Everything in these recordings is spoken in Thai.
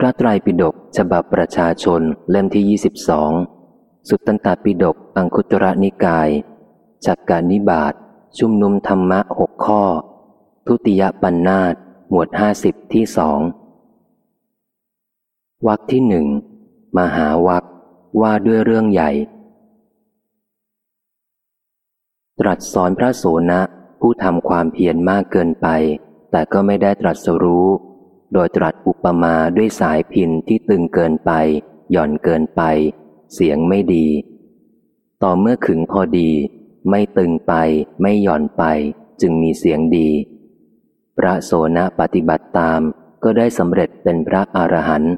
พระไตรปิฎกฉบับประชาชนเล่มที่ 22 สุตตันตปิฎกอังคุตระนิกายจักการนิบาตชุมนุมธรรมะหกข้อ ทุติยปัญนนาตหมวดห้าสิบที่สองวักที่หนึ่งมหาวักว่าด้วยเรื่องใหญ่ ตรัสสอนพระโสนะผู้ทำความเพียรมากเกินไป แต่ก็ไม่ได้ตรัสรู้ โดยตรัสอุปมาด้วยสายพินที่ตึงเกินไป หย่อนเกินไป เสียงไม่ดี ต่อเมื่อขึงพอดี ไม่ตึงไป ไม่หย่อนไป จึงมีเสียงดี พระโสนะปฏิบัติตามก็ได้สำเร็จเป็นพระอรหันต์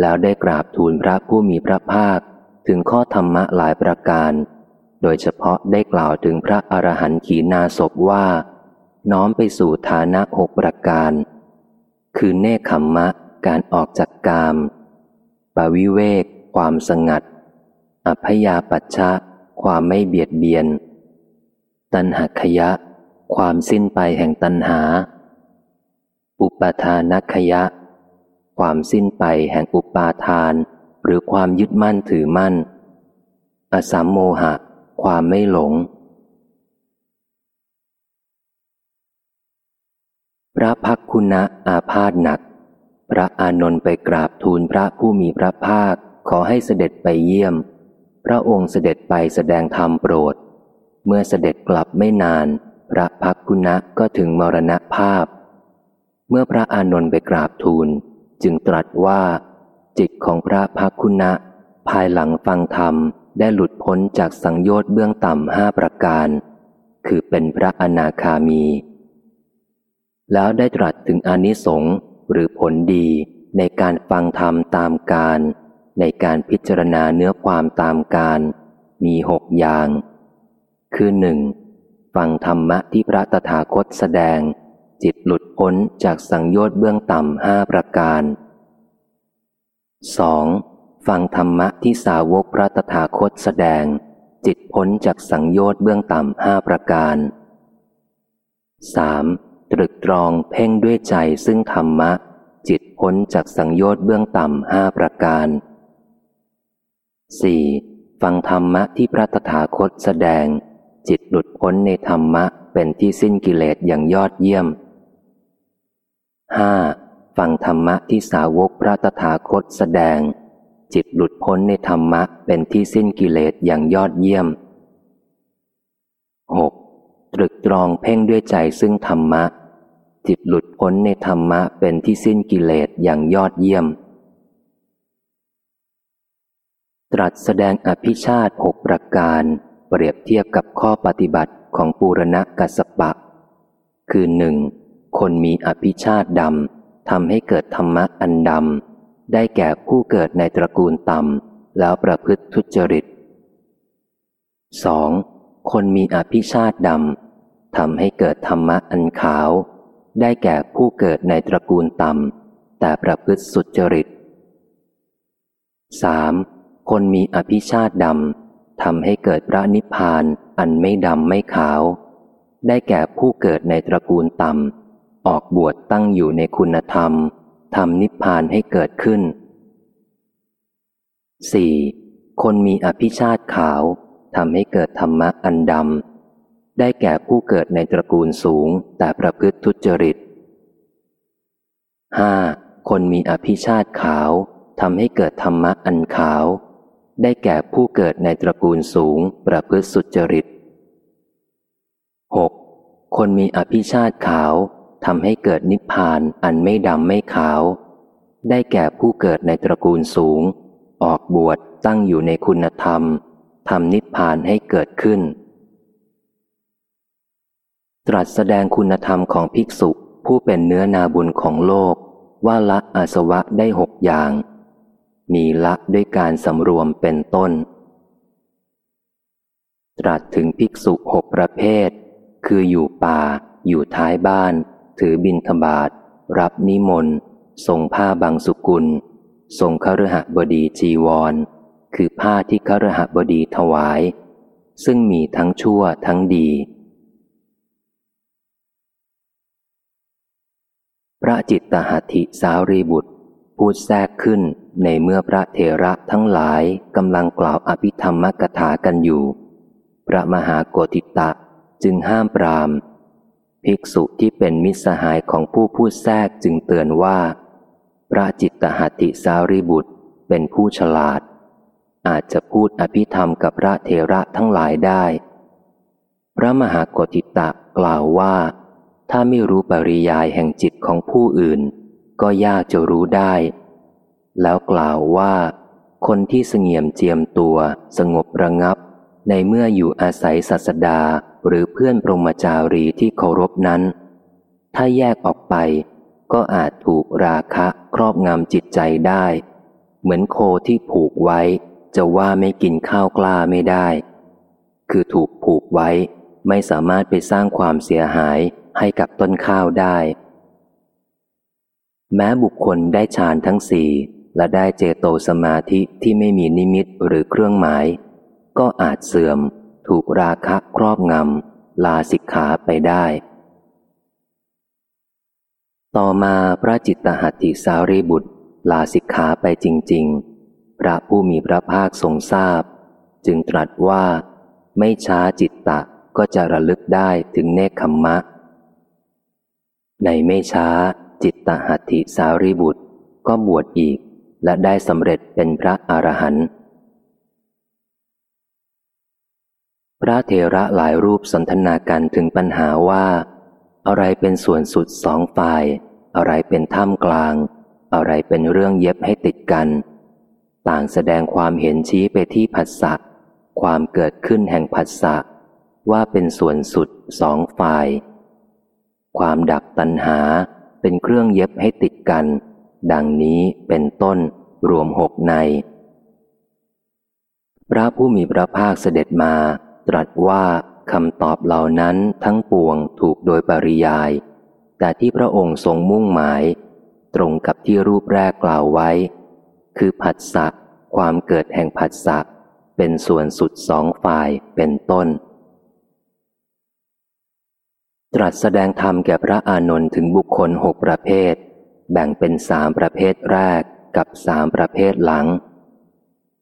แล้วได้กราบทูลพระผู้มีพระภาค ถึงข้อธรรมะหลายประการ โดยเฉพาะได้กล่าวถึงพระอรหันต์ขีนาศพว่า น้อมไปสู่ฐานะหกประการ คือเนคขมมะ การออกจากกาม ปวิเวก ความสงัด อัพยาปัชชะ ความไม่เบียดเบียน ตันหักขยะ ความสิ้นไปแห่งตันหา อุปทานักขยะ ความสิ้นไปแห่งอุปาทาน หรือความยึดมั่นถือมั่น อสัมโมหะ ความไม่หลง ระพักคุณะอาพาธหนัก พระอานนท์ไปกราบทูลพระผู้มีพระภาคขอให้เสด็จไปเยี่ยม พระองค์เสด็จไปแสดงธรรมโปรด เมื่อเสด็จกลับไม่นาน พระพักคุณะก็ถึงมรณภาพ เมื่อพระอานนท์ไปกราบทูล จึงตรัสว่า จิตของพระภาคุณะ ภายหลังฟังธรรมได้หลุดพ้นจากสังโยชน์เบื้องต่ำห้าประการ คือเป็นพระอนาคามี แล้วได้ตรัสถึงอนิสงส์หรือผลดีในการฟังธรรมตามการ ในการพิจารณาเนื้อความตามการ มีหกอย่าง คือหนึ่งฟังธรรมะที่พระตถาคตแสดง จิตหลุดพ้นจากสังโยชน์เบื้องต่ำห้าประการ 2. ฟังธรรมะที่สาวกพระตถาคตแสดง จิตพ้นจากสังโยชน์เบื้องต่ำห้าประการ 3. ตรึกตรองเพ่งด้วยใจซึ่งธรรมะ จิตพ้นจากสังโยชน์เบื้องต่ำห้าประการ 4. ฟังธรรมะที่พระตถาคตแสดง จิตหลุดพ้นในธรรมะเป็นที่สิ้นกิเลสอย่างยอดเยี่ยมห้าฟังธรรมะที่สาวกพระตถาคตแสดง จิตหลุดพ้นในธรรมะเป็นที่สิ้นกิเลสอย่างยอดเยี่ยม 6. ตรึกตรองเพ่งด้วยใจซึ่งธรรมะ จิตหลุดพ้นในธรรมะเป็นที่สิ้นกิเลสอย่างยอดเยี่ยม ตรัสแสดงอภิชาติหกประการ เปรียบเทียบกับข้อปฏิบัติของปูรณะกัสปะ คือหนึ่งคนมีอภิชาติดำทำให้เกิดธรรมะอันดำ ได้แก่ผู้เกิดในตระกูลต่ำ แล้วประพฤติทุจริต 2. คนมีอภิชาติดำทำให้เกิดธรรมะอันขาว ได้แก่ผู้เกิดในตระกูลต่ำ แต่ประพฤติสุจริต 3. คนมีอภิชาติดำทำให้เกิดพระนิพพานอันไม่ดำไม่ขาว ได้แก่ผู้เกิดในตระกูลต่ำ ออกบวชตั้งอยู่ในคุณธรรมทำนิพพานให้เกิดขึ้น 4. คนมีอภิชาติขาวทำให้เกิดธรรมะอันดำ ได้แก่ผู้เกิดในตระกูลสูงแต่ประพฤติทุจริต 5. คนมีอภิชาติขาวทำให้เกิดธรรมะอันขาว ได้แก่ผู้เกิดในตระกูลสูง ประพฤติสุจริต 6. คนมีอภิชาติขาวทำให้เกิดนิพพานอันไม่ดำไม่ขาว ได้แก่ผู้เกิดในตระกูลสูง ออกบวชตั้งอยู่ในคุณธรรมทำนิพพานให้เกิดขึ้น ตรัสแสดงคุณธรรมของภิกษุผู้เป็นเนื้อนาบุญของโลก ว่าละอาสวะได้หกอย่าง มีละด้วยการสำรวมเป็นต้น ตรัสถึงภิกษุหกประเภท คืออยู่ป่า อยู่ท้ายบ้าน ถือบินทบาท รับนิมนต์ทรงผ้าบางสุกุลทรงคฤหบดีจีวร คือผ้าที่คฤหบดีถวาย ซึ่งมีทั้งชั่วทั้งดี พระจิตตหัตถิสารีบุตร พูดแทรกขึ้นในเมื่อพระเทระทั้งหลายกำลังกล่าวอภิธรรมกถากันอยู่ พระมหาโกติตะจึงห้ามปราม ภิกษุที่เป็นมิตรสหายของผู้พูดแทรกจึงเตือนว่า พระจิตตหัตถิสารีบุตรเป็นผู้ฉลาด อาจจะพูดอภิธรรมกับพระเทระทั้งหลายได้ พระมหาโกติตะกล่าวว่า ถ้าไม่รู้ปริยายแห่งจิตของผู้อื่น ก็ยากจะรู้ได้ แล้วกล่าวว่า คนที่เสงี่ยมเจียมตัว สงบระงับ ในเมื่ออยู่อาศัยศาสดาหรือเพื่อนปรมจารีที่เคารพนั้น ถ้าแยกออกไป ก็อาจถูกราคะครอบงำจิตใจได้ เหมือนโคที่ผูกไว้ จะว่าไม่กินข้าวกล้าไม่ได้ คือถูกผูกไว้ ไม่สามารถไปสร้างความเสียหาย ให้กับต้นข้าวได้ แม้บุคคลได้ฌานทั้งสี่และได้เจโตสมาธิที่ไม่มีนิมิตหรือเครื่องหมาย ก็อาจเสื่อม ถูกราคะครอบงำลาสิกขาไปได้ ต่อมาพระจิตตหัตถิสารีบุตร ลาสิกขาไปจริง ๆ พระผู้มีพระภาคทรงทราบ จึงตรัสว่า ไม่ช้าจิตตะก็จะระลึกได้ถึงเนคขมมะ ในไม่ช้าจิตตหัตถิสารีบุตร ก็บวชอีกและได้สำเร็จเป็นพระอรหันต์พระเทระหลายรูปสนทนากันถึงปัญหาว่า อะไรเป็นส่วนสุดสองฝ่าย อะไรเป็นท่ามกลาง อะไรเป็นเรื่องเย็บให้ติดกัน ต่างแสดงความเห็นชี้ไปที่ผัสสะความเกิดขึ้นแห่งผัสสะว่าเป็นส่วนสุดสองฝ่าย ความดับตัณหาเป็นเครื่องเย็บให้ติดกัน ดังนี้เป็นต้นรวมหกใน พระผู้มีพระภาคเสด็จมา ตรัสว่าคำตอบเหล่านั้นทั้งปวงถูกโดยปริยาย แต่ที่พระองค์ทรงมุ่งหมาย ตรงกับที่รูปแรกกล่าวไว้ คือผัสสะความเกิดแห่งผัสสะเป็นส่วนสุดสองฝ่ายเป็นต้น ตรัสแสดงธรรมแก่พระอานนท์ถึงบุคคลหกประเภท แบ่งเป็นสามประเภทแรกกับสามประเภทหลัง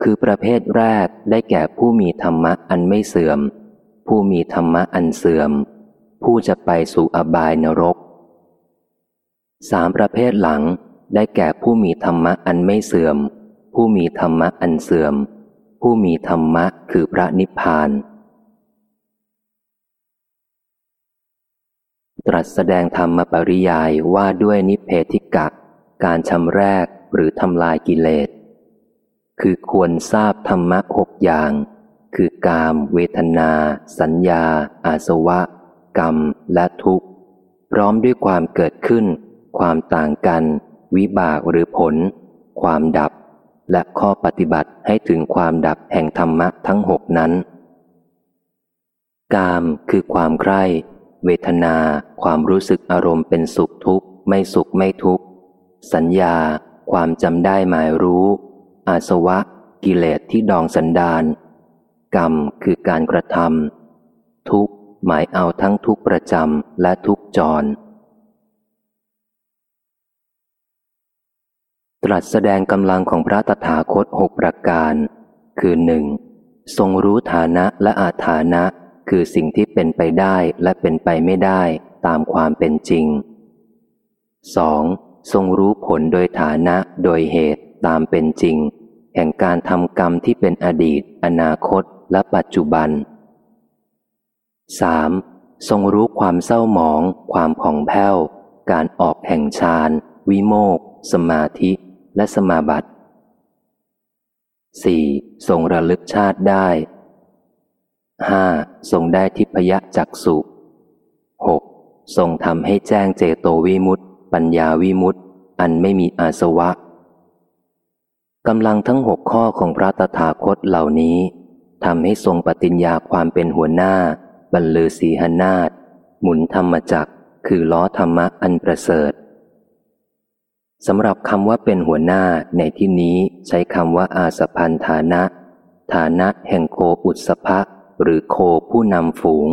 คือประเภทแรกได้แก่ผู้มีธรรมะอันไม่เสื่อม ผู้มีธรรมะอันเสื่อม ผู้จะไปสู่อบายนรกสามประเภทหลังได้แก่ผู้มีธรรมะอันไม่เสื่อม ผู้มีธรรมะอันเสื่อม ผู้มีธรรมะคือพระนิพพาน ตรัสแสดงธรรมปริยายว่าด้วยนิเพธิกะ การชำแรกหรือทำลายกิเลส คือควรทราบธรรมะหกอย่าง คือกาม เวทนา สัญญา อาสวะ กรรม และทุกข์ พร้อมด้วยความเกิดขึ้น ความต่างกัน วิบากหรือผล ความดับ และข้อปฏิบัติให้ถึงความดับแห่งธรรมะทั้งหกนั้น กามคือความใคร่ เวทนา ความรู้สึกอารมณ์เป็นสุขทุกข์ ไม่สุขไม่ทุกข์ สัญญา ความจำได้หมายรู้ อาสวะ กิเลสที่ดองสันดาน กรรมคือการกระทำทุกหมายเอาทั้งทุกประจำและทุกจร ตรัสแสดงกำลังของพระตถาคตหกประการ คือหนึ่งทรงรู้ฐานะและอาฐานะ คือสิ่งที่เป็นไปได้และเป็นไปไม่ได้ตามความเป็นจริง 2. ทรงรู้ผลโดยฐานะโดยเหตุตามเป็นจริง แห่งการทำกรรมที่เป็นอดีต อนาคตและปัจจุบัน 3. ทรงรู้ความเศร้าหมอง ความผ่องแผ้ว การออกแห่งฌานวิโมกสมาธิ และสมาบัติ 4. ทรงระลึกชาติได้ 5. ทรงได้ทิพยจักสุ 6. ทรงทำให้แจ้งเจโตวิมุตติปัญญาวิมุตติอันไม่มีอาสวะกำลังทั้งหกข้อของพระตถาคตเหล่านี้ทำให้ทรงปฏิญญาความเป็นหัวหน้า บรรลือสีหนาฏหมุนธรรมจักคือล้อธรรมะอันประเสริฐสำหรับคำว่าเป็นหัวหน้าในที่นี้ใช้คำว่าอาสพันฐานะ ฐานะแห่งโคอุตสภะ หรือโคผู้นำฝูง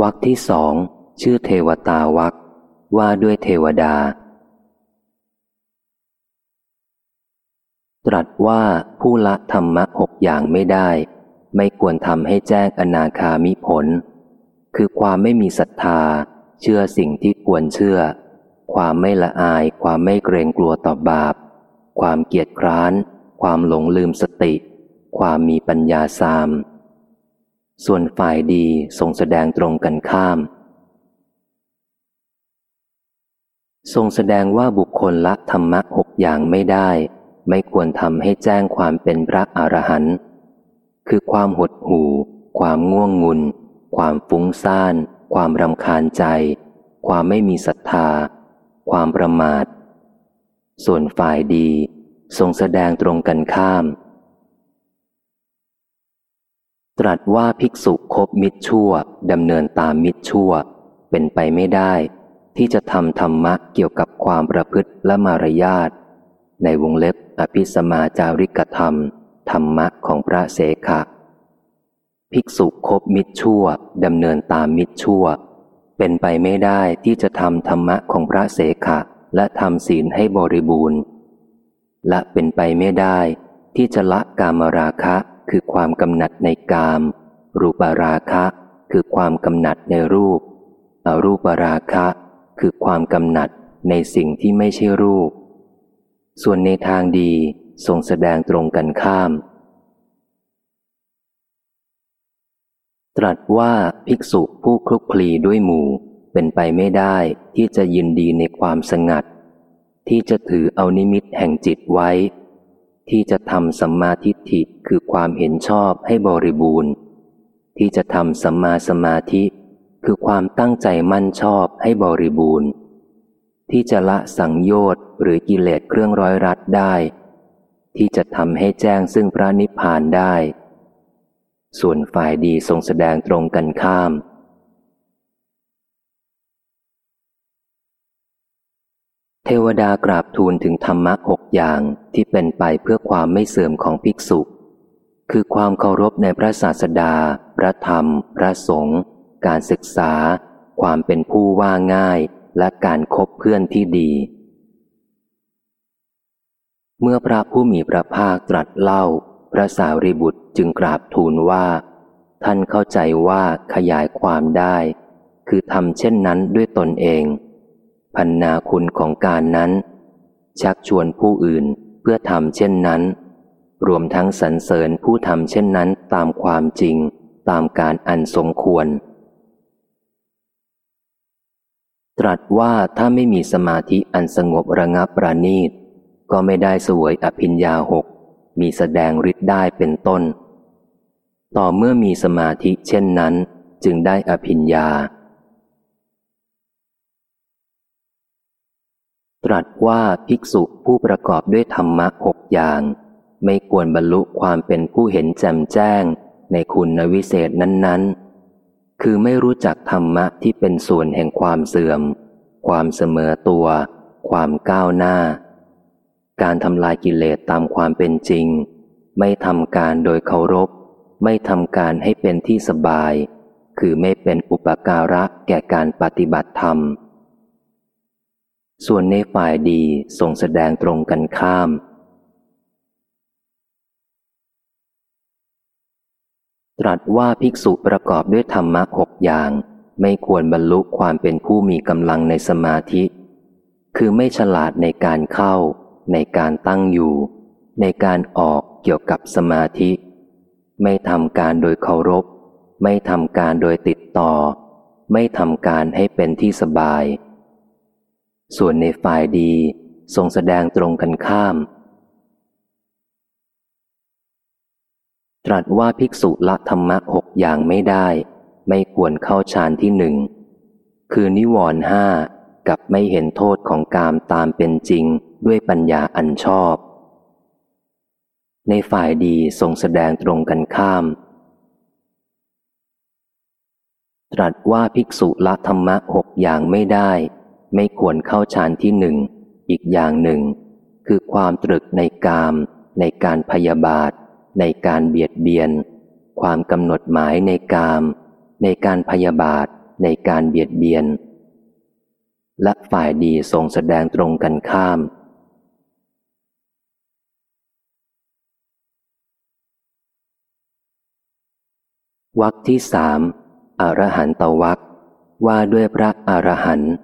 วรรคที่สอง ชื่อเทวตาวักว่าด้วยเทวดา ตรัสว่าผู้ละธรรมะหกอย่างไม่ได้ ไม่ควรทำให้แจ้งอนาคามิผล คือความไม่มีศรัทธา เชื่อสิ่งที่ควรเชื่อ ความไม่ละอายความไม่เกรงกลัวต่อบาป ความเกียจคร้าน ความหลงลืมสติ ความมีปัญญาสาม ส่วนฝ่ายดีทรงแสดงตรงกันข้าม ทรงแสดงว่าบุคคลละธรรมะหกอย่างไม่ได้ ไม่ควรทำให้แจ้งความเป็นพระอรหันต์คือความหดหู่ ความง่วงงุน ความฟุ้งซ่าน ความรำคาญใจ ความไม่มีศรัทธา ความประมาท ส่วนฝ่ายดีทรงแสดงตรงกันข้าม ตรัสว่าภิกษุคบมิตรชั่วดำเนินตามมิตรชั่ว เป็นไปไม่ได้ ที่จะทำธรรมะเกี่ยวกับความประพฤติและมารยาท ในวงเล็บอภิสมาจาริกธรรม ธรรมะของพระเสขะ ภิกษุคบมิตรชั่วดำเนินตามมิตรชั่ว เป็นไปไม่ได้ที่จะทำธรรมะของพระเสขะ และทำศีลให้บริบูรณ์ และเป็นไปไม่ได้ ที่จะละกามราคะคือความกำหนัดในกาม รูปราคะคือความกำหนัดในรูป อรูปราคะคือความกำหนัดในสิ่งที่ไม่ใช่รูป ส่วนในทางดีทรงแสดงตรงกันข้าม ตรัสว่าภิกษุผู้คลุกคลีด้วยหมู่ เป็นไปไม่ได้ที่จะยินดีในความสงัด ที่จะถือเอานิมิตแห่งจิตไว้ ที่จะทำสัมมาทิฏฐิคือความเห็นชอบให้บริบูรณ์ ที่จะทำสัมมาสมาธิ คือความตั้งใจมั่นชอบให้บริบูรณ์ ที่จะละสังโยชน์หรือกิเลสเครื่องร้อยรัดได้ ที่จะทำให้แจ้งซึ่งพระนิพพานได้ ส่วนฝ่ายดีทรงแสดงตรงกันข้าม ทวดากราบทูลถึงธรรมะหกอย่างที่เป็นไปเพื่อความไม่เสื่อมของภิกษุ คือความเคารพในพระศาสดา พระธรรม พระสงฆ์การศึกษา ความเป็นผู้ว่าง่าย และการคบเพื่อนที่ดี เมื่อพระผู้มีพระภาคตรัสเล่า พระสารีบุตรจึงกราบทูลว่า ท่านเข้าใจว่าขยายความได้ คือทำเช่นนั้นด้วยตนเอง พันนาคุณของการนั้น ชักชวนผู้อื่นเพื่อทำเช่นนั้น รวมทั้งสรรเสริญผู้ทำเช่นนั้นตามความจริงตามการอันสมควร ตรัสว่าถ้าไม่มีสมาธิอันสงบระงับประณีต ก็ไม่ได้สวยอภิญญาหก มีแสดงฤทธิ์ได้เป็นต้น ต่อเมื่อมีสมาธิเช่นนั้น จึงได้อภิญญา รัสว่าภิกษุผู้ประกอบด้วยธรรมะหกอย่าง ไม่ควรบรรลุความเป็นผู้เห็นแจ่มแจ้ง ในคุณวิเศษนั้นๆ คือไม่รู้จักธรรมะที่เป็นส่วนแห่งความเสื่อม ความเสมอตัว ความก้าวหน้า การทำลายกิเลสตามความเป็นจริง ไม่ทำการโดยเคารพ ไม่ทำการให้เป็นที่สบาย คือไม่เป็นอุปการะแก่การปฏิบัติธรรม ส่วนในฝ่ายดีทรงแสดงตรงกันข้าม ตรัสว่าภิกษุประกอบด้วยธรรมะหกอย่าง ไม่ควรบรรลุความเป็นผู้มีกำลังในสมาธิ คือไม่ฉลาดในการเข้า ในการตั้งอยู่ ในการออกเกี่ยวกับสมาธิ ไม่ทำการโดยเคารพ ไม่ทำการโดยติดต่อ ไม่ทำการให้เป็นที่สบาย ส่วนในฝ่ายดีทรงแสดงตรงกันข้าม ตรัสว่าภิกษุละธรรมะหกอย่างไม่ได้ ไม่ควรเข้าฌานที่หนึ่ง คือนิวรณ์ห้ากับไม่เห็นโทษของกามตามเป็นจริงด้วยปัญญาอันชอบ ในฝ่ายดีทรงแสดงตรงกันข้าม ตรัสว่าภิกษุละธรรมะหกอย่างไม่ได้ ไม่ควรเข้าฌานที่หนึ่ง อีกอย่างหนึ่ง คือความตรึกในกาม ในการพยาบาท ในการเบียดเบียน ความกำหนดหมายในกาม ในการพยาบาท ในการเบียดเบียน และฝ่ายดีทรงแสดงตรงกันข้ามวักที่สามอรหันตวักว่าด้วยพระอรหันต์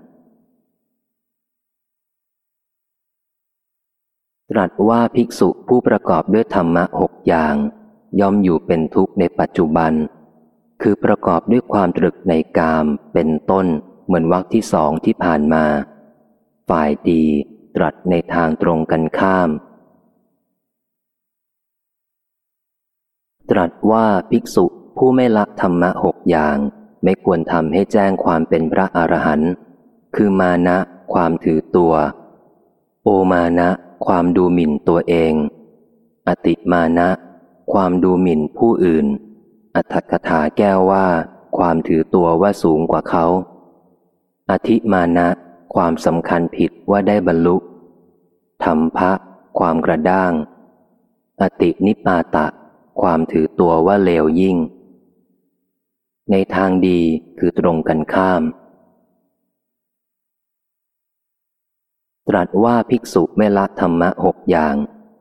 ตรัสว่าภิกษุผู้ประกอบด้วยธรรมะหกอย่าง ย่อมอยู่เป็นทุกข์ในปัจจุบัน คือประกอบด้วยความตรึกในกามเป็นต้น เหมือนวรรคที่สองที่ผ่านมา ฝ่ายดีตรัสในทางตรงกันข้าม ตรัสว่าภิกษุผู้ไม่ละธรรมะหกอย่าง ไม่ควรทำให้แจ้งความเป็นพระอรหันต์คือมานะ ความถือตัว โอมานะ ความดูหมิ่นตัวเอง อติมานะ ความดูหมิ่นผู้อื่น อัตถกถาแก้วว่า ความถือตัวว่าสูงกว่าเขา อธิมานะ ความสำคัญผิดว่าได้บรรลุธรรมภะความกระด้าง อตินิปาตะ ความถือตัวว่าเลวยิ่ง ในทางดีคือตรงกันข้าม ตรัสว่าภิกษุไม่ละธรรมะหกอย่าง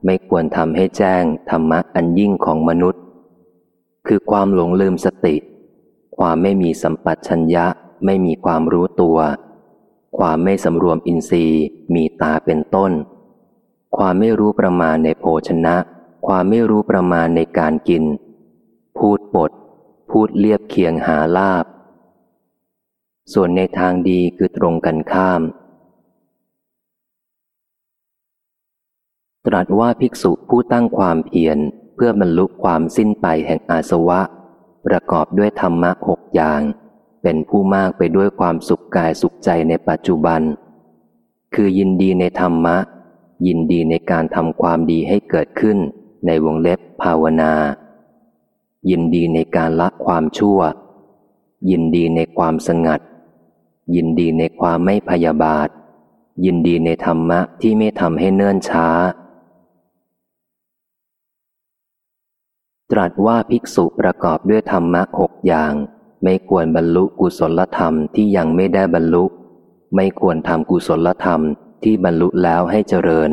ไม่ควรทำให้แจ้งธรรมะอันยิ่งของมนุษย์ คือความหลงลืมสติ ความไม่มีสัมปัชัญญะไม่มีความรู้ตัว ความไม่สำรวมอินทรีย์ มีตาเป็นต้น ความไม่รู้ประมาณในโภชนะ ความไม่รู้ประมาณในการกิน พูดปด พูดเลียบเคียงหาลาบ ส่วนในทางดีคือตรงกันข้าม ตรัสว่าภิกษุผู้ตั้งความเพียรเพื่อบรรลุความสิ้นไปแห่งอาสวะ ประกอบด้วยธรรมะหกอย่าง เป็นผู้มากไปด้วยความสุขกายสุขใจในปัจจุบัน คือยินดีในธรรมะ ยินดีในการทำความดีให้เกิดขึ้นในวงเล็บภาวนา ยินดีในการละความชั่ว ยินดีในความสงัด ยินดีในความไม่พยาบาท ยินดีในธรรมะที่ไม่ทำให้เนื่นช้า ตรัสว่าภิกษุประกอบด้วยธรรมะหกอย่าง ไม่ควรบรรลุกุศลธรรมที่ยังไม่ได้บรรลุ ไม่ควรทำกุศลธรรมที่บรรลุแล้วให้เจริญ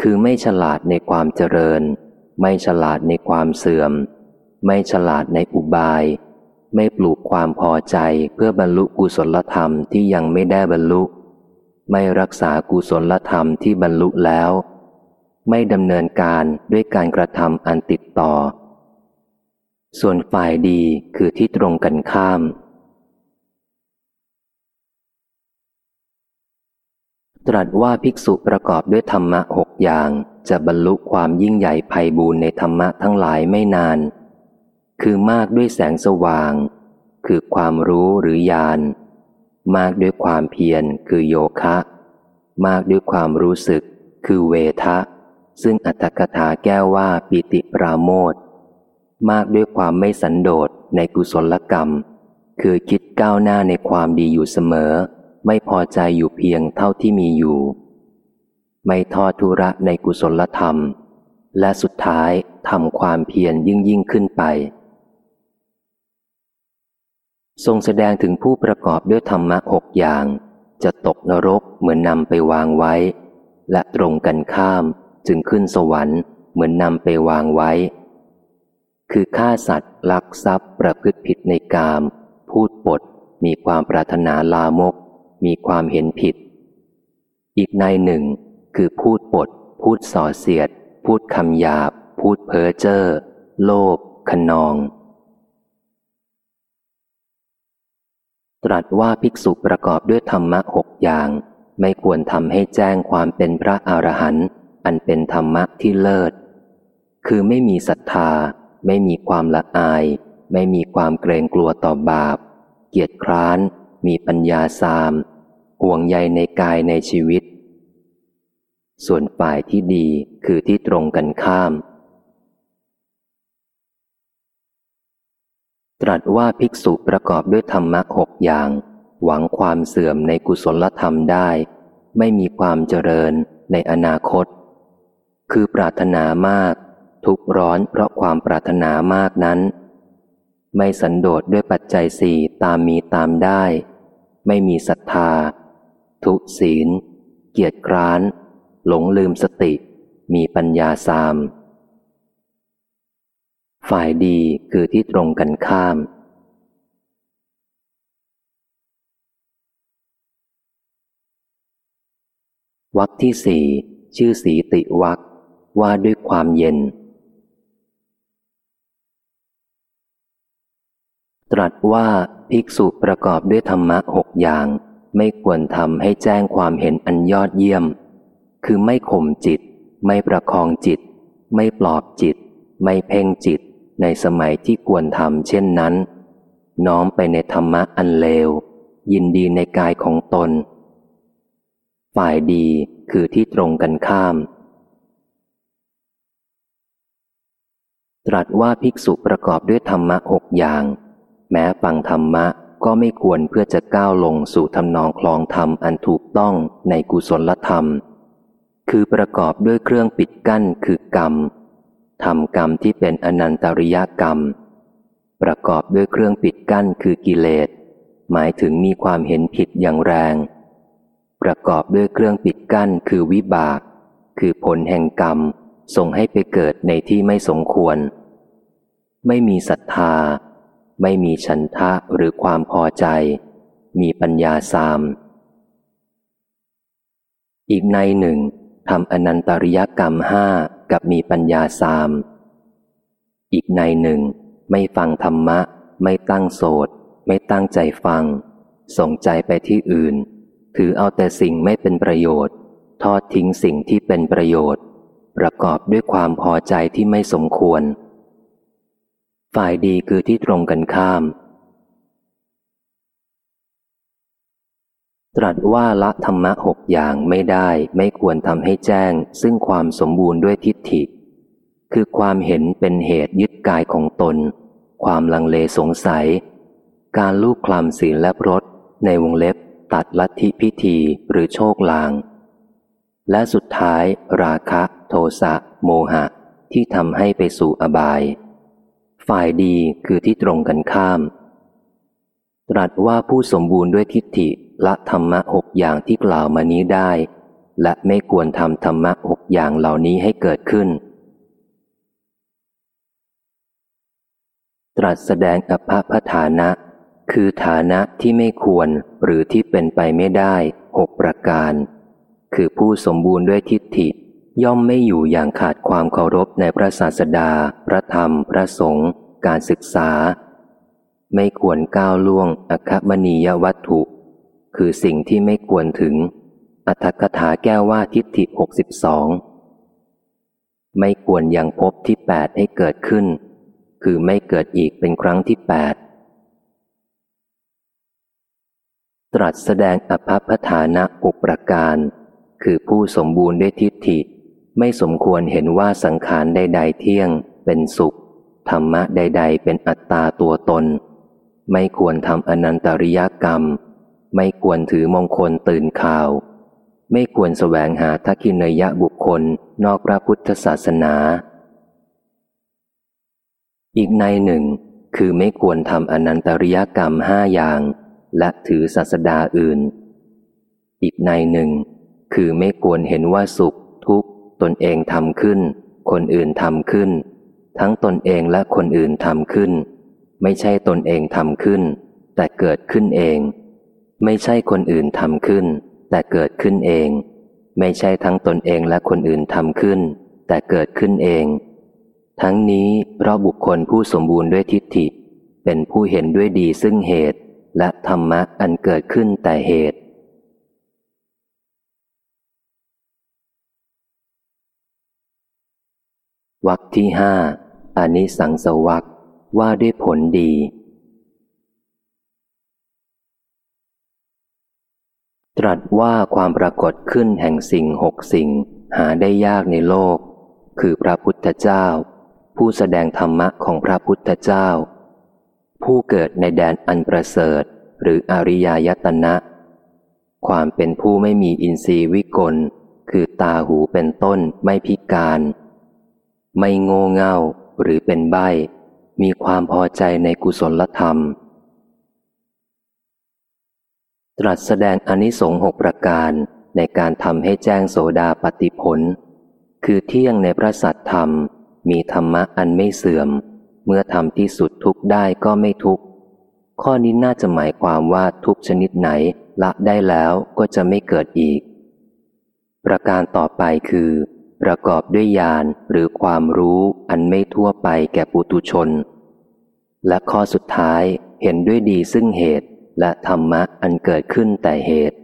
คือไม่ฉลาดในความเจริญ ไม่ฉลาดในความเสื่อม ไม่ฉลาดในอุบาย ไม่ปลูกความพอใจเพื่อบรรลุกุศลธรรมที่ยังไม่ได้บรรลุ ไม่รักษากุศลธรรมที่บรรลุแล้ว ไม่ดำเนินการด้วยการกระทำอันติดต่อ ส่วนฝ่ายดีคือที่ตรงกันข้าม ตรัสว่าภิกษุประกอบด้วยธรรมะหกอย่างจะบรรลุความยิ่งใหญ่ไพ่บูรในธรรมะทั้งหลายไม่นาน คือมากด้วยแสงสว่าง คือความรู้หรือญาณ มากด้วยความเพียรคือโยคะ มากด้วยความรู้สึก คือเวทะ ซึ่งอัตถกถาแก้ว่าปิติปราโมทมากด้วยความไม่สันโดษในกุศลกรรม คือคิดก้าวหน้าในความดีอยู่เสมอ ไม่พอใจอยู่เพียงเท่าที่มีอยู่ ไม่ทอดทุระในกุศลธรรม และสุดท้ายทำความเพียรยิ่งยิ่งขึ้นไป ทรงแสดงถึงผู้ประกอบด้วยธรรมะหกอย่าง จะตกนรกเหมือนนำไปวางไว้ และตรงกันข้าม จึงขึ้นสวรรค์เหมือนนำไปวางไว้ คือฆ่าสัตว์ ลักทรัพย์ประพฤติผิดในกาม พูดปด มีความปรารถนาลามก มีความเห็นผิด อีกในหนึ่ง คือพูดปด พูดส่อเสียด พูดคำหยาบ พูดเพ้อเจ้อโลภขนอง ตรัสว่าภิกษุประกอบด้วยธรรมะหกอย่าง ไม่ควรทำให้แจ้งความเป็นพระอรหันต์ อันเป็นธรรมะที่เลิศ คือไม่มีศรัทธา ไม่มีความละอาย ไม่มีความเกรงกลัวต่อบาป เกียรติคร้าน มีปัญญาสาม ห่วงใยในกายในชีวิต ส่วนฝ่ายที่ดีคือที่ตรงกันข้าม ตรัสว่าภิกษุประกอบด้วยธรรมะหกอย่าง หวังความเสื่อมในกุศลธรรมได้ ไม่มีความเจริญในอนาคต คือปรารถนามาก ทุกร้อนเพราะความปรารถนามากนั้น ไม่สันโดษด้วยปัจจัยสี่ตามมีตามได้ ไม่มีศรัทธา ทุศีล เกียรติคร้าน หลงลืมสติ มีปัญญาสาม ฝ่ายดีคือที่ตรงกันข้ามวักที่สี่ชื่อสีติวัก ว่าด้วยความเย็น ตรัสว่าภิกษุประกอบด้วยธรรมะหกอย่าง ไม่ควรทำให้แจ้งความเห็นอันยอดเยี่ยม คือไม่ข่มจิต ไม่ประคองจิต ไม่ปลอบจิต ไม่เพ่งจิต ในสมัยที่ควรทำเช่นนั้น น้อมไปในธรรมะอันเลว ยินดีในกายของตน ฝ่ายดีคือที่ตรงกันข้าม ตรัสว่าภิกษุประกอบด้วยธรรมะหกอย่าง แม้ฟังธรรมะก็ไม่ควรเพื่อจะก้าวลงสู่ทำนองคลองธรรมอันถูกต้องในกุศลธรรม คือประกอบด้วยเครื่องปิดกั้นคือกรรมทำกรรมที่เป็นอนันตริยกรรม ประกอบด้วยเครื่องปิดกั้นคือกิเลส หมายถึงมีความเห็นผิดอย่างแรง ประกอบด้วยเครื่องปิดกั้นคือวิบาก คือผลแห่งกรรม ส่งให้ไปเกิดในที่ไม่สมควร ไม่มีศรัทธา ไม่มีฉันทะหรือความพอใจ มีปัญญาสาม อีกในหนึ่งทำอนันตริยกรรมห้ากับมีปัญญาสาม อีกในหนึ่ง ไม่ฟังธรรมะ ไม่ตั้งโสดไม่ตั้งใจฟัง ส่งใจไปที่อื่น ถือเอาแต่สิ่งไม่เป็นประโยชน์ ทอดทิ้งสิ่งที่เป็นประโยชน์ ประกอบด้วยความพอใจที่ไม่สมควร ฝ่ายดีคือที่ตรงกันข้าม ตรัสว่าละธรรมะหกอย่างไม่ได้ไม่ควรทำให้แจ้ง ซึ่งความสมบูรณ์ด้วยทิฏฐิ คือความเห็นเป็นเหตุยึดกายของตน ความลังเลสงสัย การลูกคลำศีลและรสในวงเล็บตัดลัทธิพิธีหรือโชคลาง และสุดท้ายราคะโทสะโมหะ ที่ทำให้ไปสู่อบาย ฝ่ายดีคือที่ตรงกันข้าม ตรัสว่าผู้สมบูรณ์ด้วยทิฏฐิละธรรมะหกอย่างที่กล่าวมานี้ได้ และไม่ควรทำธรรมะหกอย่างเหล่านี้ให้เกิดขึ้น ตรัสแสดงอภพฐานะ คือฐานะที่ไม่ควรหรือที่เป็นไปไม่ได้หกประการ คือผู้สมบูรณ์ด้วยทิฏฐิ ย่อมไม่อยู่อย่างขาดความเคารพในพระศาสดา พระธรรม พระสงฆ์การศึกษา ไม่ควรก้าวล่วงอคมณียวัตถุ คือสิ่งที่ไม่ควรถึง อัตถกถาแก้วว่าทิฏฐิหกสิบสองไม่ควรยังพบที่แปดให้เกิดขึ้น คือไม่เกิดอีกเป็นครั้งที่แปดตรัสแสดงอภัพฐานะอุปประการ คือผู้สมบูรณ์ด้วยทิฏฐิ ไม่สมควรเห็นว่าสังขารใด ๆ เที่ยง เป็นสุข ธรรมะใด ๆ เป็นอัตตาตัวตน ไม่ควรทำอนันตริยกรรม ไม่ควรถือมงคลตื่นข่าว ไม่ควรแสวงหาทักขินยะบุคคลนอกพระพุทธศาสนา อีกในหนึ่ง คือไม่ควรทำอนันตริยกรรมห้าอย่าง และถือศาสดาอื่น อีกในหนึ่ง คือไม่ควรเห็นว่าสุข ทุกข์ ตนเองทำขึ้น คนอื่นทำขึ้น ทั้งตนเองและคนอื่นทำขึ้น ไม่ใช่ตนเองทำขึ้น แต่เกิดขึ้นเอง ไม่ใช่คนอื่นทำขึ้น แต่เกิดขึ้นเอง ไม่ใช่ทั้งตนเองและคนอื่นทำขึ้น แต่เกิดขึ้นเอง ทั้งนี้เพราะบุคคลผู้สมบูรณ์ด้วยทิฏฐิ เป็นผู้เห็นด้วยดีซึ่งเหตุ และธรรมะอันเกิดขึ้นแต่เหตุ วักที่ห้าอานิสังสวักว่าด้วยผลดี ตรัสว่าความปรากฏขึ้นแห่งสิ่งหกสิ่งหาได้ยากในโลก คือพระพุทธเจ้า ผู้แสดงธรรมะของพระพุทธเจ้า ผู้เกิดในแดนอันประเสริฐหรืออริยายตนะ ความเป็นผู้ไม่มีอินทรีย์วิกล คือตาหูเป็นต้นไม่พิการ ไม่โง่เง่าหรือเป็นใบมีความพอใจในกุศลธรรม ตรัสแสดงอนิสงส์หกประการในการทำให้แจ้งโสดาปฏิผล คือเที่ยงในพระสัตธรรม มีธรรมะอันไม่เสื่อม เมื่อทำที่สุดทุกได้ก็ไม่ทุกข้อนี้น่าจะหมายความว่าทุกชนิดไหนละได้แล้วก็จะไม่เกิดอีก ประการต่อไปคือ ประกอบด้วยญาณหรือความรู้อันไม่ทั่วไปแก่ปุตุชน และข้อสุดท้ายเห็นด้วยดีซึ่งเหตุและธรรมะอันเกิดขึ้นแต่เหตุ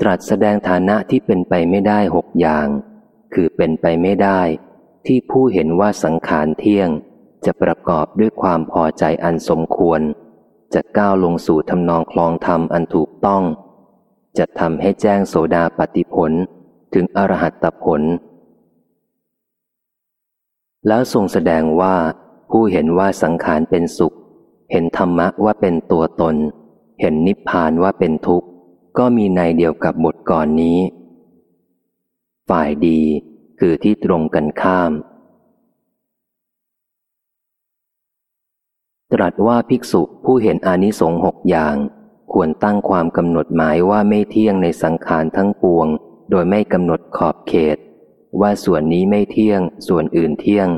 ตรัสแสดงฐานะที่เป็นไปไม่ได้หกอย่าง คือเป็นไปไม่ได้ ที่ผู้เห็นว่าสังขารเที่ยง จะประกอบด้วยความพอใจอันสมควร จะก้าวลงสู่ทำนองคลองธรรมอันถูกต้อง จะทำให้แจ้งโสดาปฏิผลถึงอรหัตผล แล้วทรงแสดงว่าผู้เห็นว่าสังขารเป็นสุข เห็นธรรมะว่าเป็นตัวตน เห็นนิพพานว่าเป็นทุกข์ ก็มีในเดียวกับบทก่อนนี้ ฝ่ายดีคือที่ตรงกันข้าม ตรัสว่าภิกษุผู้เห็นอานิสงส์หกอย่าง ควรตั้งความกำหนดหมายว่าไม่เที่ยงในสังขารทั้งปวง โดยไม่กำหนดขอบเขต ว่าส่วนนี้ไม่เที่ยง ส่วนอื่นเที่ยง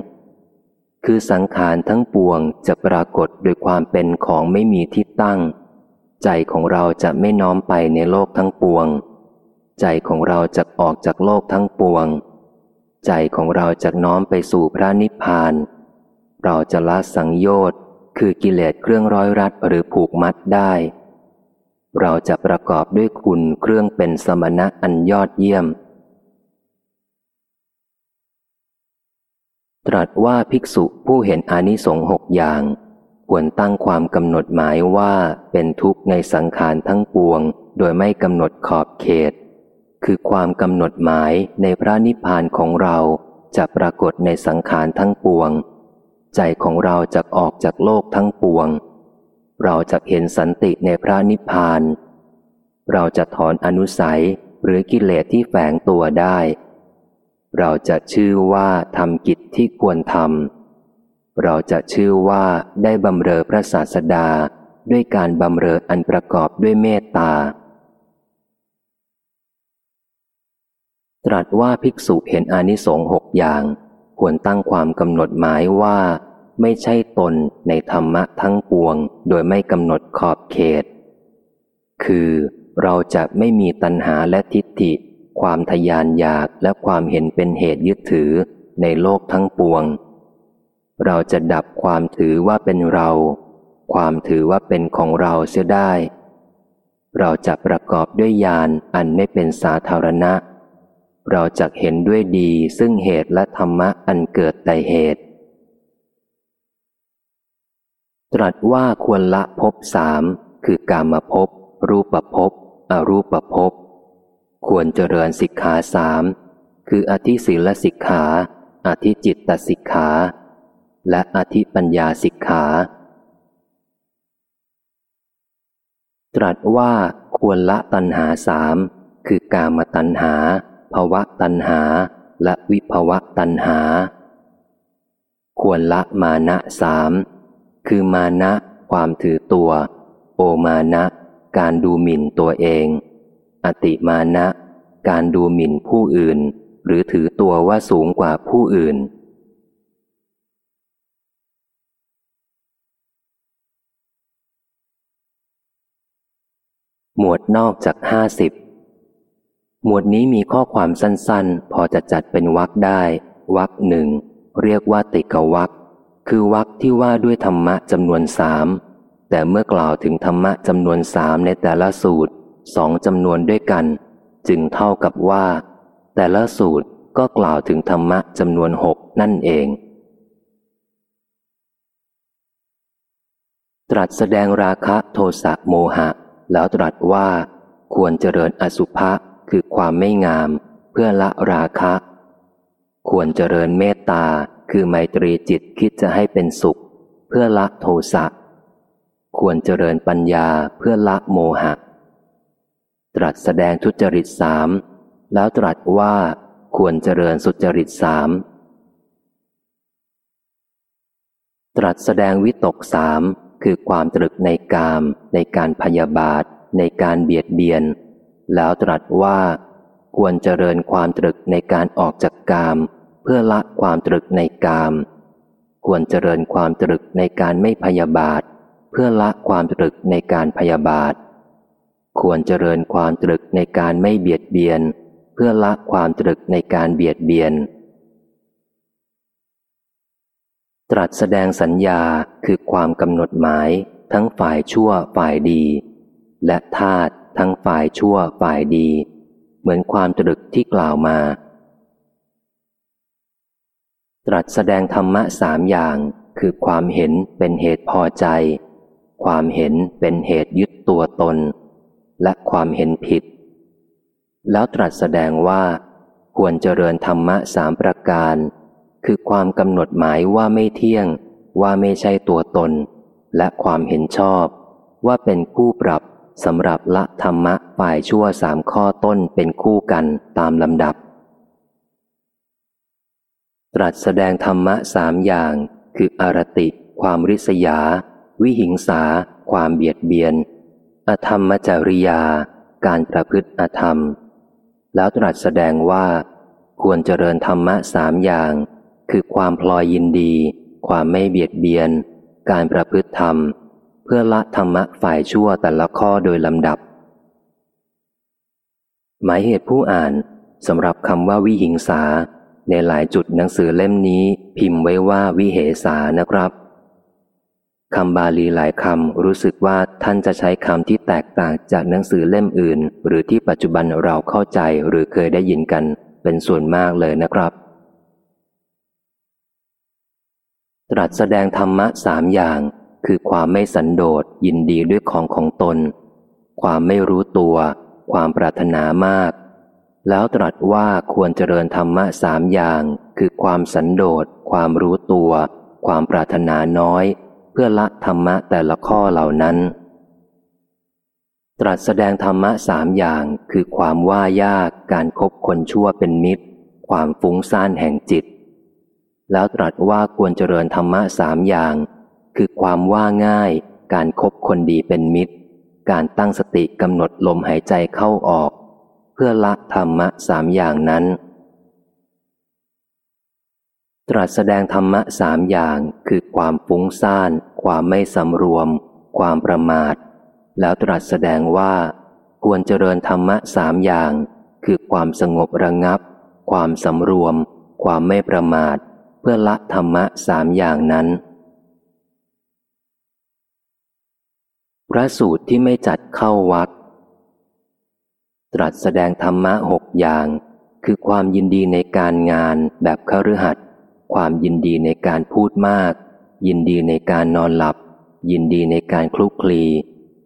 คือสังขารทั้งปวงจะปรากฏโดยความเป็นของไม่มีที่ตั้ง ใจของเราจะไม่น้อมไปในโลกทั้งปวง ใจของเราจะออกจากโลกทั้งปวง ใจของเราจะน้อมไปสู่พระนิพพาน เราจะละสังโยชน์คือกิเลสเครื่องร้อยรัดหรือผูกมัดได้ เราจะประกอบด้วยคุณเครื่องเป็นสมณะอันยอดเยี่ยม ตรัสว่าภิกษุผู้เห็นอานิสงส์หกอย่าง ควรตั้งความกำหนดหมายว่าเป็นทุกข์ในสังขารทั้งปวง โดยไม่กำหนดขอบเขต คือความกำหนดหมายในพระนิพพานของเราจะปรากฏในสังขารทั้งปวง ใจของเราจะออกจากโลกทั้งปวง เราจะเห็นสันติในพระนิพพาน เราจะถอนอนุสัยหรือกิเลสที่แฝงตัวได้ เราจะชื่อว่าทำกิจที่ควรทำ เราจะชื่อว่าได้บำเรอพระศาสดาด้วยการบำเรออันประกอบด้วยเมตตา ตรัสว่าภิกษุเห็นอานิสงส์หกอย่าง ควรตั้งความกำหนดหมายว่า ไม่ใช่ตนในธรรมะทั้งปวง โดยไม่กำหนดขอบเขต คือเราจะไม่มีตัณหาและทิฏฐิ ความทยานอยากและความเห็นเป็นเหตุยึดถือในโลกทั้งปวง เราจะดับความถือว่าเป็นเรา ความถือว่าเป็นของเราเสียได้ เราจะประกอบด้วยญาณอันไม่เป็นสาธารณะ เราจะเห็นด้วยดีซึ่งเหตุและธรรมะอันเกิดแต่เหตุ ตรัสว่าควรละภพสามคือกามภพรูปภพอรูปภพควรเจริญสิกขาสามคืออธิศีลสิกขา อธิจิตตสิกขา และอธิปัญญาสิกขา ตรัสว่าควรละตัณหาสามคือกามตัณหาภวะตัณหา และวิภวะตัณหา ควรละมานะสาม คือมานะ ความถือตัว โอมานะ การดูหมิ่นตัวเอง อติมานะ การดูหมิ่นผู้อื่น หรือถือตัวว่าสูงกว่าผู้อื่นหมวดนอกจากห้าสิบหมวดนี้มีข้อความสั้นๆ พอจะจัดเป็นวรรคได้วรรคหนึ่ง เรียกว่าติกวรร คือวรรคที่ว่าด้วยธรรมะจำนวนสามแต่เมื่อกล่าวถึงธรรมะจำนวนสามในแต่ละสูตรสองจำนวนด้วยกัน จึงเท่ากับว่า แต่ละสูตรก็กล่าวถึงธรรมะจำนวนหกนั่นเอง ตรัสแสดงราคะโทสะโมหะ แล้วตรัสว่า ควรเจริญอสุภะคือความไม่งาม เพื่อละราคะ ควรเจริญเมตตา คือไมตรีจิตคิดจะให้เป็นสุข เพื่อละโทสะ ควรเจริญปัญญาเพื่อละโมหะ ตรัสแสดงทุจริตสามแล้วตรัสว่าควรเจริญสุจริตสามตรัสแสดงวิตกสามคือความตรึกในกาม ในการพยาบาท ในการเบียดเบียน แล้วตรัสว่า ควรเจริญความตรึกในการออกจากกาม พื่อละความตรึกในกาม ควรเจริญความตรึกในการไม่พยาบาท เพื่อละความตรึกในการพยาบาท ควรเจริญความตรึกในการไม่เบียดเบียน เพื่อละความตรึกในการเบียดเบียน ตรัสแสดงสัญญาคือความกำหนดหมาย ทั้งฝ่ายชั่วฝ่ายดี และธาตุทั้งฝ่ายชั่วฝ่ายดี เหมือนความตรึกที่กล่าวมา ตรัสแสดงธรรมะสามอย่าง คือความเห็นเป็นเหตุพอใจ ความเห็นเป็นเหตุยึดตัวตน และความเห็นผิด แล้วตรัสแสดงว่า ควรเจริญธรรมะสามประการ คือความกำหนดหมายว่าไม่เที่ยง ว่าไม่ใช่ตัวตน และความเห็นชอบ ว่าเป็นคู่ปรับสำหรับละธรรมะฝ่ายชั่วสามข้อต้นเป็นคู่กันตามลำดับ ตรัสแสดงธรรมะสามอย่าง คืออารติ ความริษยา วิหิงสา ความเบียดเบียน อธรรมจริยา การประพฤติอธรรม แล้วตรัสแสดงว่า ควรเจริญธรรมะสามอย่าง คือความพลอยยินดี ความไม่เบียดเบียน การประพฤติธรรม เพื่อละธรรมะฝ่ายชั่วแต่ละข้อโดยลำดับ หมายเหตุผู้อ่านสำหรับคำว่าวิหิงสา ในหลายจุดหนังสือเล่มนี้พิมพ์ไว้ว่าวิเหสานะครับคำบาลีหลายคำรู้สึกว่าท่านจะใช้คำที่แตกต่างจากหนังสือเล่มอื่น หรือที่ปัจจุบันเราเข้าใจหรือเคยได้ยินกัน เป็นส่วนมากเลยนะครับ ตรัสแสดงธรรมะสามอย่าง คือความไม่สันโดษยินดีด้วยของของตน ความไม่รู้ตัว ความปรารถนามาก แล้วตรัสว่าควรเจริญธรรมะสามอย่าง คือความสันโดษ ความรู้ตัว ความปรารถนาน้อย เพื่อละธรรมะแต่ละข้อเหล่านั้น ตรัสแสดงธรรมะสามอย่าง คือความว่ายากการครบคนชั่วเป็นมิตร ความฟุ้งซ่านแห่งจิต แล้วตรัสว่าควรเจริญธรรมะสามอย่าง คือความว่าง่าย การครบคนดีเป็นมิตร การตั้งสติกำหนดลมหายใจเข้าออก พื่อละธรรมะสามอย่างนั้น ตรัสแสดงธรรมะสามอย่างคือความฟุ้งซ่าน ความไม่สำรวม ความประมาท แล้วตรัสแสดงว่า ควรเจริญธรรมะสามอย่าง คือความสงบระงับ ความสำรวม ความไม่ประมาท เพื่อละธรรมะสามอย่างนั้น พระสูตรที่ไม่จัดเข้าวัด ตรัสแสดงธรรมะหกอย่าง คือความยินดีในการงานแบบคฤหัสความยินดีในการพูดมาก ยินดีในการนอนหลับ ยินดีในการคลุกคลี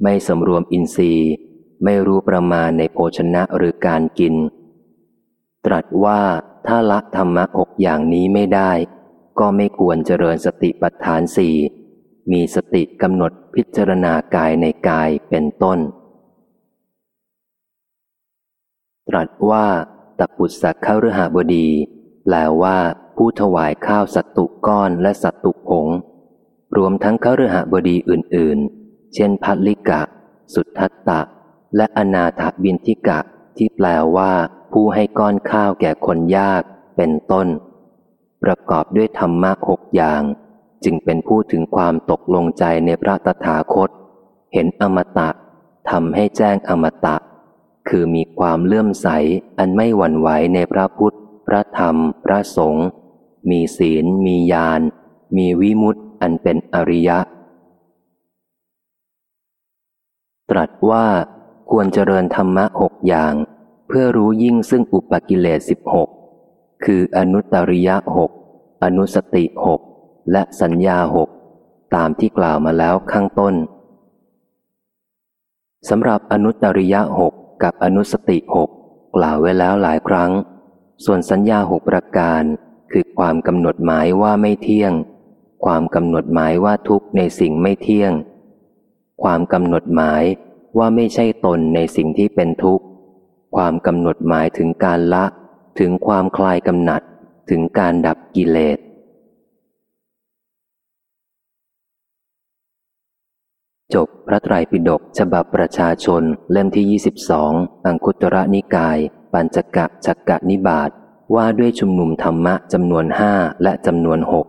ไม่สำรวมอินทรีย์ ไม่รู้ประมาณในโภชนะหรือการกิน ตรัสว่าถ้าละธรรมะหกอย่างนี้ไม่ได้ ก็ไม่ควรเจริญสติปัฏฐานสี่มีสติกำหนดพิจารณากายในกายเป็นต้น ตรัสว่าตปุสักข้าฤหบดี แปลว่า ผู้ถวายข้าวสัตตุก้อนและสัตตุผง รวมทั้งข้าฤหบดีอื่น ๆ เช่นพัลิกะ สุทัตตะ และอนาถบินทิกะ ที่แปลว่า ผู้ให้ก้อนข้าวแก่คนยาก เป็นต้น ประกอบด้วยธรรมะหกอย่าง จึงเป็นผู้ถึงความตกลงใจในพระตถาคต เห็นอมตะทำให้แจ้งอมตะ คือมีความเลื่อมใสอันไม่หวั่นไหวในพระพุทธ พระธรรม พระสงฆ์มีศีล มีญาณมีวิมุตติอันเป็นอริยะ ตรัสว่าควรเจริญธรรมะหกอย่าง เพื่อรู้ยิ่งซึ่งอุปกิเลสสิบหกคืออนุตริยะหกอนุสติหกและสัญญาหกตามที่กล่าวมาแล้วข้างต้นสำหรับอนุตริยะหก กับอนุสติหกกล่าวไว้แล้วหลายครั้ง ส่วนสัญญาหกประการ คือความกำหนดหมายว่าไม่เที่ยง ความกำหนดหมายว่าทุกในสิ่งไม่เที่ยง ความกำหนดหมายว่าไม่ใช่ตนในสิ่งที่เป็นทุกข์ ความกำหนดหมายถึงการละ ถึงความคลายกำหนัด ถึงการดับกิเลส จบพระไตรปิฎกฉบับประชาชนเล่มที่ 22 อังคุตระนิกาย ปัญจกะจักกะนิบาตว่าด้วยชุมนุมธรรมะจำนวนห้าและจำนวนหก